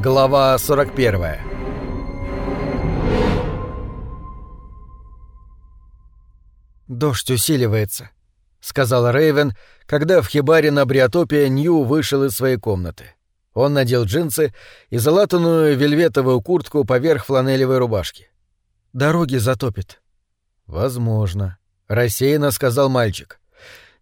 Глава 41 «Дождь усиливается», — сказал Рейвен, когда в хибаре на Бриотопе Нью вышел из своей комнаты. Он надел джинсы и залатанную вельветовую куртку поверх фланелевой рубашки. «Дороги затопит». «Возможно», — рассеянно сказал мальчик.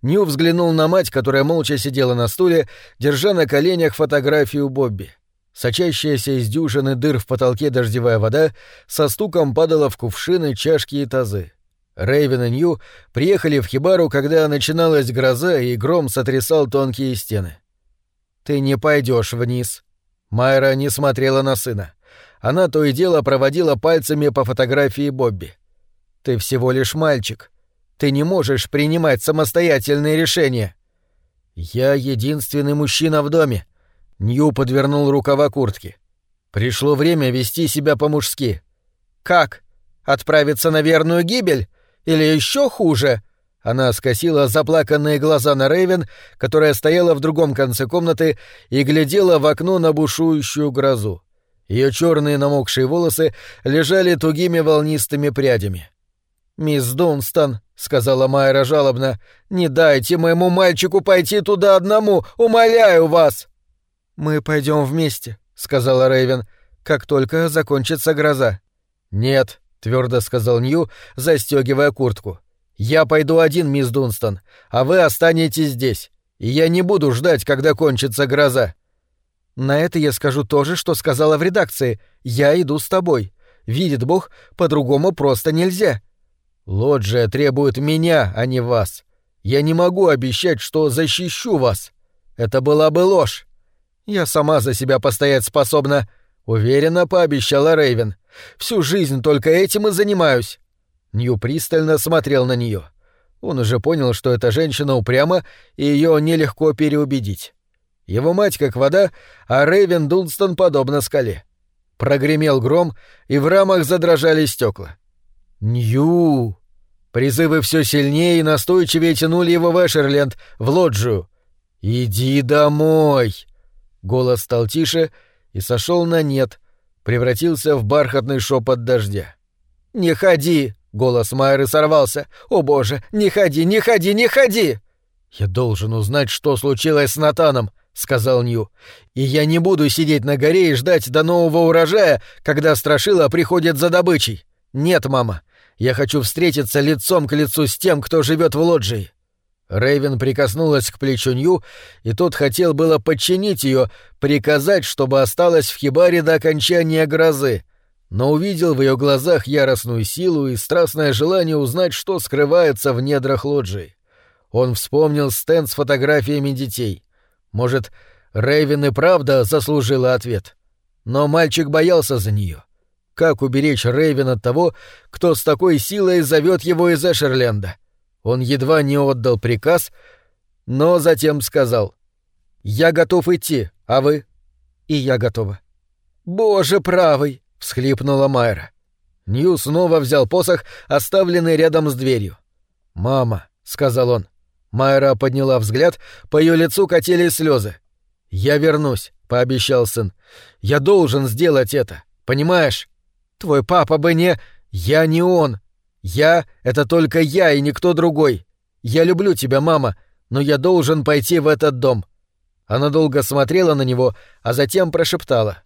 Нью взглянул на мать, которая молча сидела на стуле, держа на коленях фотографию Бобби. Сочащаяся из дюжины дыр в потолке дождевая вода со стуком падала в кувшины, чашки и тазы. Рэйвен и Нью приехали в Хибару, когда начиналась гроза, и гром сотрясал тонкие стены. «Ты не пойдешь вниз». Майра не смотрела на сына. Она то и дело проводила пальцами по фотографии Бобби. «Ты всего лишь мальчик. Ты не можешь принимать самостоятельные решения». «Я единственный мужчина в доме», Нью подвернул рукава куртки. Пришло время вести себя по-мужски. Как? Отправиться на верную гибель? Или еще хуже? Она скосила заплаканные глаза на Рейвен, которая стояла в другом конце комнаты и глядела в окно на бушующую грозу. Ее черные намокшие волосы лежали тугими волнистыми прядями. «Мисс Дунстон», — сказала Майра жалобно, — «не дайте моему мальчику пойти туда одному, умоляю вас!» «Мы пойдем вместе», — сказала Рэйвен, — «как только закончится гроза». «Нет», — твердо сказал Нью, застегивая куртку. «Я пойду один, мисс Дунстон, а вы останетесь здесь, и я не буду ждать, когда кончится гроза». «На это я скажу то же, что сказала в редакции. Я иду с тобой. Видит Бог, по-другому просто нельзя». «Лоджия требует меня, а не вас. Я не могу обещать, что защищу вас. Это была бы ложь. «Я сама за себя постоять способна», — уверенно пообещала Рейвен. «Всю жизнь только этим и занимаюсь». Нью пристально смотрел на нее. Он уже понял, что эта женщина упряма, и ее нелегко переубедить. Его мать как вода, а Рейвен Дунстон подобно скале. Прогремел гром, и в рамах задрожали стекла. «Нью!» Призывы все сильнее и настойчивее тянули его в Эшерленд, в лоджию. «Иди домой!» Голос стал тише и сошел на нет, превратился в бархатный шепот дождя. «Не ходи!» — голос Майры сорвался. «О боже, не ходи, не ходи, не ходи!» «Я должен узнать, что случилось с Натаном», — сказал Нью. «И я не буду сидеть на горе и ждать до нового урожая, когда Страшила приходит за добычей. Нет, мама, я хочу встретиться лицом к лицу с тем, кто живет в лоджии. Рэйвен прикоснулась к плечу Нью, и тот хотел было подчинить ее, приказать, чтобы осталась в хибаре до окончания грозы, но увидел в ее глазах яростную силу и страстное желание узнать, что скрывается в недрах лоджии. Он вспомнил стенд с фотографиями детей. Может, Рэйвен и правда заслужила ответ. Но мальчик боялся за нее. Как уберечь Рэйвен от того, кто с такой силой зовет его из Эшерленда? — он едва не отдал приказ, но затем сказал «Я готов идти, а вы?» «И я готова». «Боже правый!» — всхлипнула Майра. Нью снова взял посох, оставленный рядом с дверью. «Мама», — сказал он. Майра подняла взгляд, по ее лицу катились слезы. «Я вернусь», — пообещал сын. «Я должен сделать это, понимаешь? Твой папа бы не... Я не он. Я — это только я и никто другой. Я люблю тебя, мама, но я должен пойти в этот дом». Она долго смотрела на него, а затем прошептала.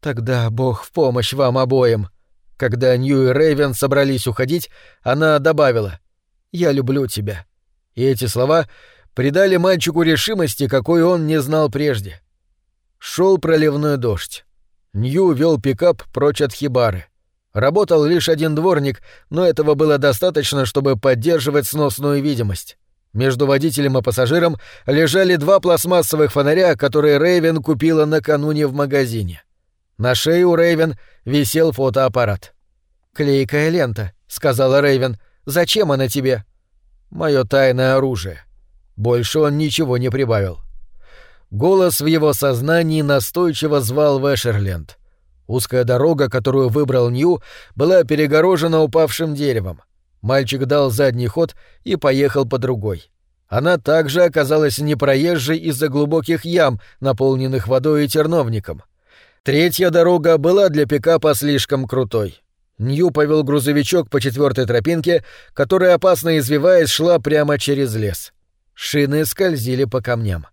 «Тогда Бог в помощь вам обоим». Когда Нью и Рэйвен собрались уходить, она добавила «Я люблю тебя». И эти слова придали мальчику решимости, какой он не знал прежде. Шел проливной дождь. Нью вел пикап прочь от хибары. Работал лишь один дворник, но этого было достаточно, чтобы поддерживать сносную видимость. Между водителем и пассажиром лежали два пластмассовых фонаря, которые Рейвен купила накануне в магазине. На шее у Рейвен висел фотоаппарат. «Клейкая лента», — сказала Рейвен. «Зачем она тебе?» «Мое тайное оружие». Больше он ничего не прибавил. Голос в его сознании настойчиво звал Вэшерленд. Узкая дорога, которую выбрал Нью, была перегорожена упавшим деревом. Мальчик дал задний ход и поехал по другой. Она также оказалась непроезжей из-за глубоких ям, наполненных водой и терновником. Третья дорога была для пикапа слишком крутой. Нью повел грузовичок по четвертой тропинке, которая, опасно извиваясь, шла прямо через лес. Шины скользили по камням.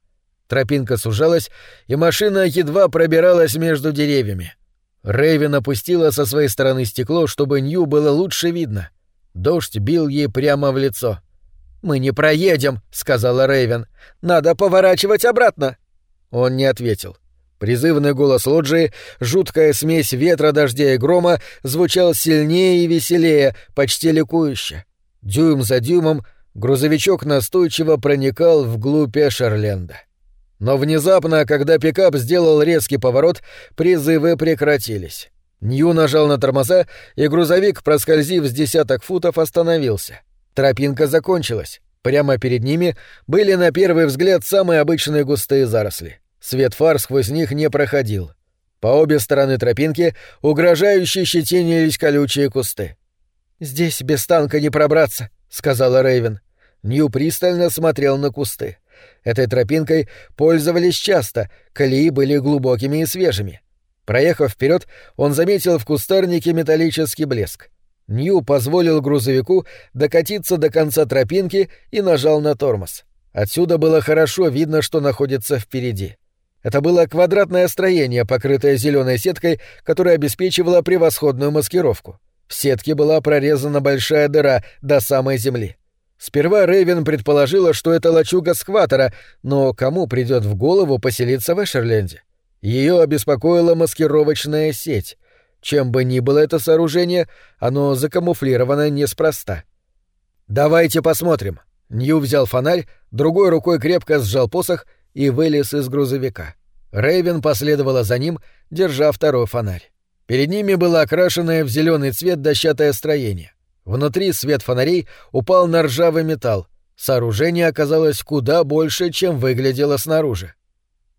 Тропинка сужалась, и машина едва пробиралась между деревьями. Рэйвен опустила со своей стороны стекло, чтобы Нью было лучше видно. Дождь бил ей прямо в лицо. «Мы не проедем», — сказала Рэйвен. «Надо поворачивать обратно». Он не ответил. Призывный голос лоджии, жуткая смесь ветра, дождя и грома, звучал сильнее и веселее, почти ликующе. Дюйм за дюймом грузовичок настойчиво проникал вглубь Эшерленда. Но внезапно, когда пикап сделал резкий поворот, призывы прекратились. Нью нажал на тормоза, и грузовик, проскользив с десяток футов, остановился. Тропинка закончилась. Прямо перед ними были на первый взгляд самые обычные густые заросли. Свет фар сквозь них не проходил. По обе стороны тропинки угрожающе щетинились колючие кусты. «Здесь без танка не пробраться», — сказала Рейвен. Нью пристально смотрел на кусты. Этой тропинкой пользовались часто, колеи были глубокими и свежими. Проехав вперед, он заметил в кустарнике металлический блеск. Нью позволил грузовику докатиться до конца тропинки и нажал на тормоз. Отсюда было хорошо видно, что находится впереди. Это было квадратное строение, покрытое зеленой сеткой, которая обеспечивала превосходную маскировку. В сетке была прорезана большая дыра до самой земли. Сперва Рейвен предположила, что это лачуга скватера, но кому придет в голову поселиться в Эшерленде? Ее обеспокоила маскировочная сеть. Чем бы ни было это сооружение, оно закамуфлировано неспроста. «Давайте посмотрим». Нью взял фонарь, другой рукой крепко сжал посох и вылез из грузовика. Рейвен последовала за ним, держа второй фонарь. Перед ними было окрашенное в зеленый цвет дощатое строение. Внутри свет фонарей упал на ржавый металл. Сооружение оказалось куда больше, чем выглядело снаружи.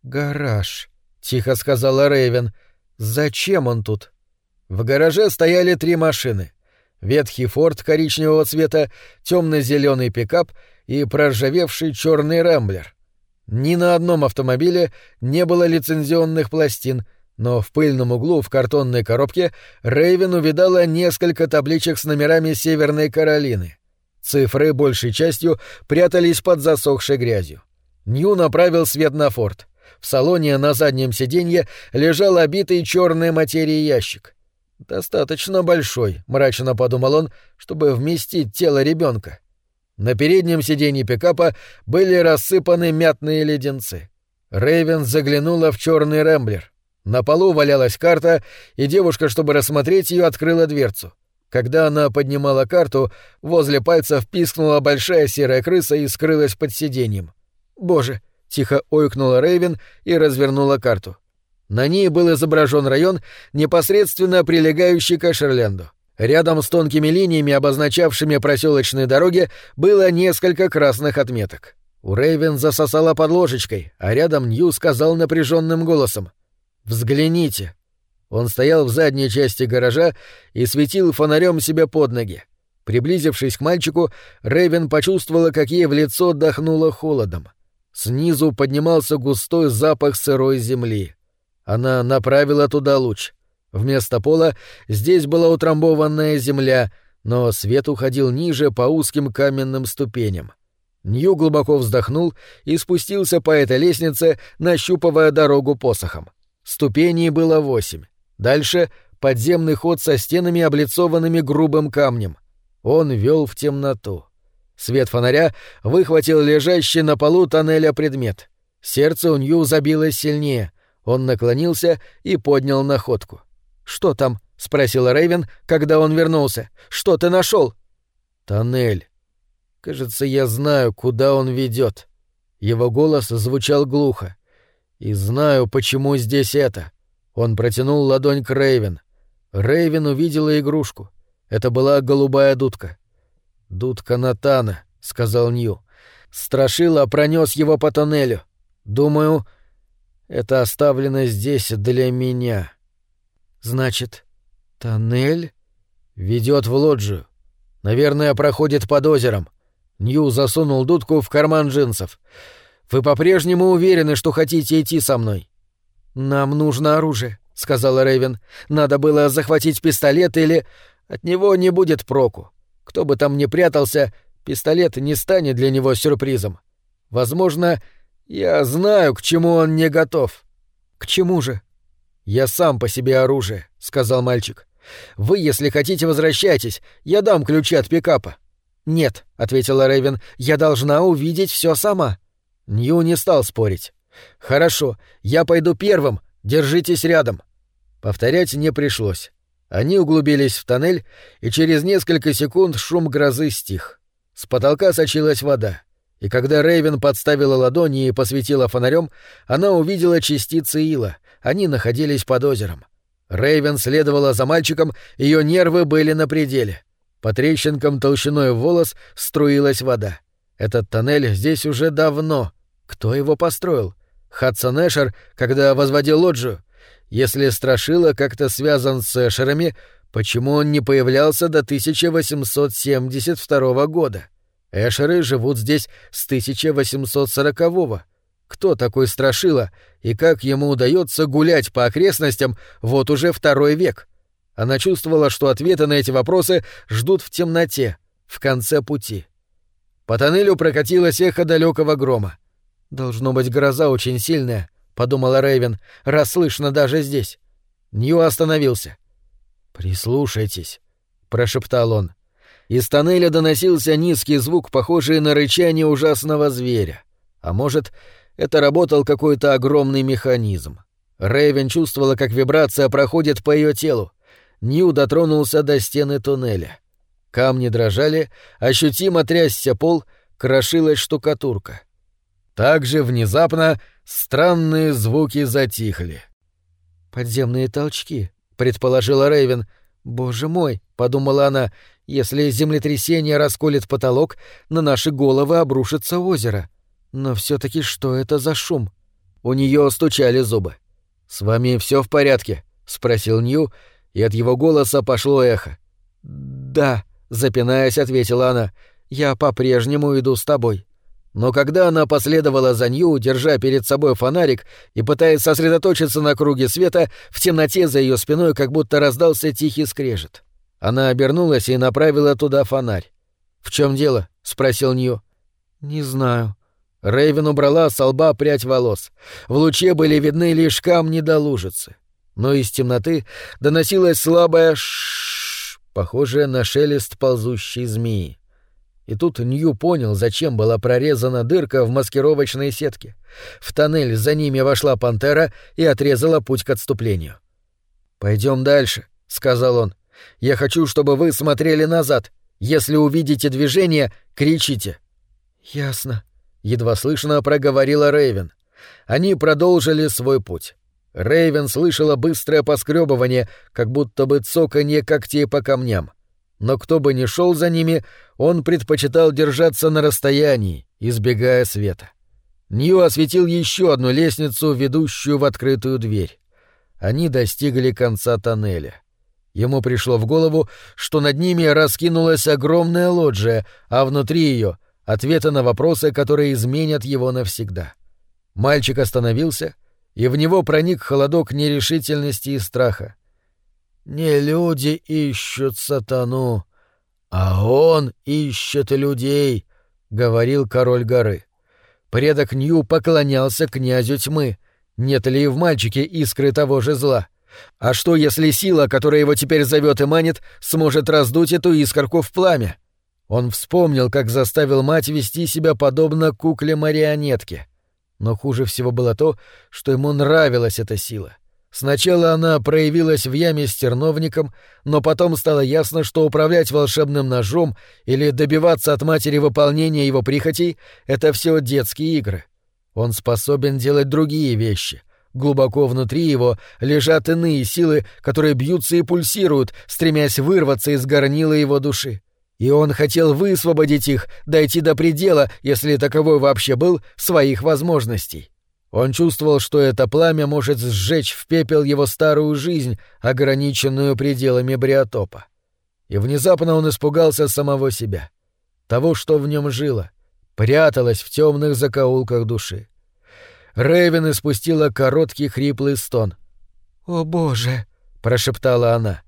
«Гараж», — тихо сказала Рейвен. «Зачем он тут?» В гараже стояли три машины. Ветхий форт коричневого цвета, темно-зеленый пикап и проржавевший черный рэмблер. Ни на одном автомобиле не было лицензионных пластин, но в пыльном углу в картонной коробке Рейвен увидала несколько табличек с номерами Северной Каролины. Цифры большей частью прятались под засохшей грязью. Нью направил свет на форт. В салоне на заднем сиденье лежал обитый черной материей ящик. Достаточно большой, мрачно подумал он, чтобы вместить тело ребенка. На переднем сиденье пикапа были рассыпаны мятные леденцы. Рейвен заглянула в черный рэмблер. На полу валялась карта, и девушка, чтобы рассмотреть ее, открыла дверцу. Когда она поднимала карту, возле пальца впискнула большая серая крыса и скрылась под сиденьем. «Боже!» — тихо ойкнула Рейвен и развернула карту. На ней был изображен район, непосредственно прилегающий к Эшерленду. Рядом с тонкими линиями, обозначавшими проселочные дороги, было несколько красных отметок. У Рейвен засосала под ложечкой, а рядом Нью сказал напряженным голосом «Взгляните». Он стоял в задней части гаража и светил фонарем себе под ноги. Приблизившись к мальчику, Рейвен почувствовала, как ей в лицо дохнуло холодом. Снизу поднимался густой запах сырой земли. Она направила туда луч. Вместо пола здесь была утрамбованная земля, но свет уходил ниже по узким каменным ступеням. Нью глубоко вздохнул и спустился по этой лестнице, нащупывая дорогу посохом. Ступеней было восемь. Дальше — подземный ход со стенами, облицованными грубым камнем. Он вел в темноту. Свет фонаря выхватил лежащий на полу тоннеля предмет. Сердце у Нью забилось сильнее. Он наклонился и поднял находку. «Что там?» — спросила Рэйвен, когда он вернулся. «Что ты нашел? «Тоннель. Кажется, я знаю, куда он ведет. Его голос звучал глухо. «И знаю, почему здесь это». Он протянул ладонь к Рэйвен. Рэйвен увидела игрушку. Это была голубая дудка. «Дудка Натана», — сказал Нью. Страшила пронес его по тоннелю. Думаю, это оставлено здесь для меня. Значит, тоннель ведет в лоджию. Наверное, проходит под озером. Нью засунул дудку в карман джинсов. Вы по-прежнему уверены, что хотите идти со мной? Нам нужно оружие, сказала Рэйвен. «Надо было захватить пистолет или... От него не будет проку. Кто бы там ни прятался, пистолет не станет для него сюрпризом. Возможно, я знаю, к чему он не готов». «К чему же?» «Я сам по себе оружие», — сказал мальчик. «Вы, если хотите, возвращайтесь. Я дам ключи от пикапа». «Нет», — ответила Рэйвен, — «я должна увидеть все сама». Нью не стал спорить. «Хорошо, я пойду первым. Держитесь рядом». Повторять не пришлось. Они углубились в тоннель, и через несколько секунд шум грозы стих. С потолка сочилась вода, и когда Рейвен подставила ладони и посветила фонарем, она увидела частицы ила. Они находились под озером. Рейвен следовала за мальчиком, ее нервы были на пределе. По трещинкам толщиной в волос струилась вода. Этот тоннель здесь уже давно. Кто его построил? Хадсон Эшер, когда возводил лоджию? Если Страшила как-то связан с Эшерами, почему он не появлялся до 1872 года? Эшеры живут здесь с 1840 -го. Кто такой Страшила и как ему удается гулять по окрестностям вот уже второй век? Она чувствовала, что ответы на эти вопросы ждут в темноте, в конце пути. По тоннелю прокатилось эхо далекого грома. Должно быть гроза очень сильная, подумала Рэйвен, раз слышно даже здесь. Нью остановился. Прислушайтесь, прошептал он. Из тоннеля доносился низкий звук, похожий на рычание ужасного зверя. А может, это работал какой-то огромный механизм. Рэйвен чувствовала, как вибрация проходит по ее телу. Нью дотронулся до стены туннеля. Камни дрожали, ощутимо трясся пол, крошилась штукатурка. Также внезапно странные звуки затихли. «Подземные толчки», — предположила Рэйвен. «Боже мой», — подумала она, — «если землетрясение расколет потолок, на наши головы обрушится озеро. Но все таки что это за шум?» У нее стучали зубы. «С вами все в порядке?» — спросил Нью, и от его голоса пошло эхо. «Да», — запинаясь, ответила она, — «я по-прежнему иду с тобой». Но когда она последовала за Нью, держа перед собой фонарик и пытаясь сосредоточиться на круге света, в темноте за ее спиной как будто раздался тихий скрежет. Она обернулась и направила туда фонарь. «В чем дело?» — спросил Нью. «Не знаю». Рэйвен убрала с лба прядь волос. В луче были видны лишь камни до лужицы но из темноты доносилось слабое ш похожее на шелест ползущей змеи. И тут Нью понял, зачем была прорезана дырка в маскировочной сетке. В тоннель за ними вошла пантера и отрезала путь к отступлению. Пойдем дальше, сказал он. Я хочу, чтобы вы смотрели назад. Если увидите движение, кричите. Ясно, едва слышно проговорила Рейвен. Они продолжили свой путь. Рейвен слышала быстрое поскребывание, как будто бы цоканье когтей по камням. Но кто бы ни шел за ними, он предпочитал держаться на расстоянии, избегая света. Нью осветил еще одну лестницу, ведущую в открытую дверь. Они достигли конца тоннеля. Ему пришло в голову, что над ними раскинулась огромная лоджия, а внутри ее — ответы на вопросы, которые изменят его навсегда. Мальчик остановился — и в него проник холодок нерешительности и страха. «Не люди ищут сатану, а он ищет людей», — говорил король горы. Предок Нью поклонялся князю тьмы. Нет ли в мальчике искры того же зла? А что, если сила, которая его теперь зовет и манит, сможет раздуть эту искорку в пламя? Он вспомнил, как заставил мать вести себя подобно кукле-марионетке. Но хуже всего было то, что ему нравилась эта сила. Сначала она проявилась в яме с терновником, но потом стало ясно, что управлять волшебным ножом или добиваться от матери выполнения его прихотей — это все детские игры. Он способен делать другие вещи. Глубоко внутри его лежат иные силы, которые бьются и пульсируют, стремясь вырваться из горнила его души. И он хотел высвободить их, дойти до предела, если таковой вообще был, своих возможностей. Он чувствовал, что это пламя может сжечь в пепел его старую жизнь, ограниченную пределами Бриотопа. И внезапно он испугался самого себя. Того, что в нем жило, пряталось в темных закоулках души. Рэйвен испустила короткий хриплый стон. «О боже!» — прошептала она.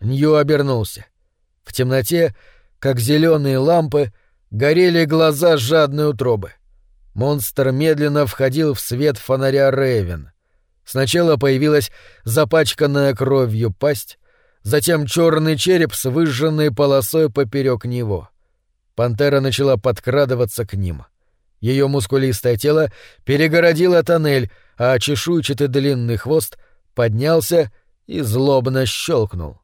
Нью обернулся. В темноте, как зеленые лампы, горели глаза жадной утробы. Монстр медленно входил в свет фонаря Рейвен. Сначала появилась запачканная кровью пасть, затем черный череп с выжженной полосой поперек него. Пантера начала подкрадываться к ним. Ее мускулистое тело перегородило тоннель, а чешуйчатый длинный хвост поднялся и злобно щелкнул.